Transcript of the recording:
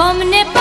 गम ने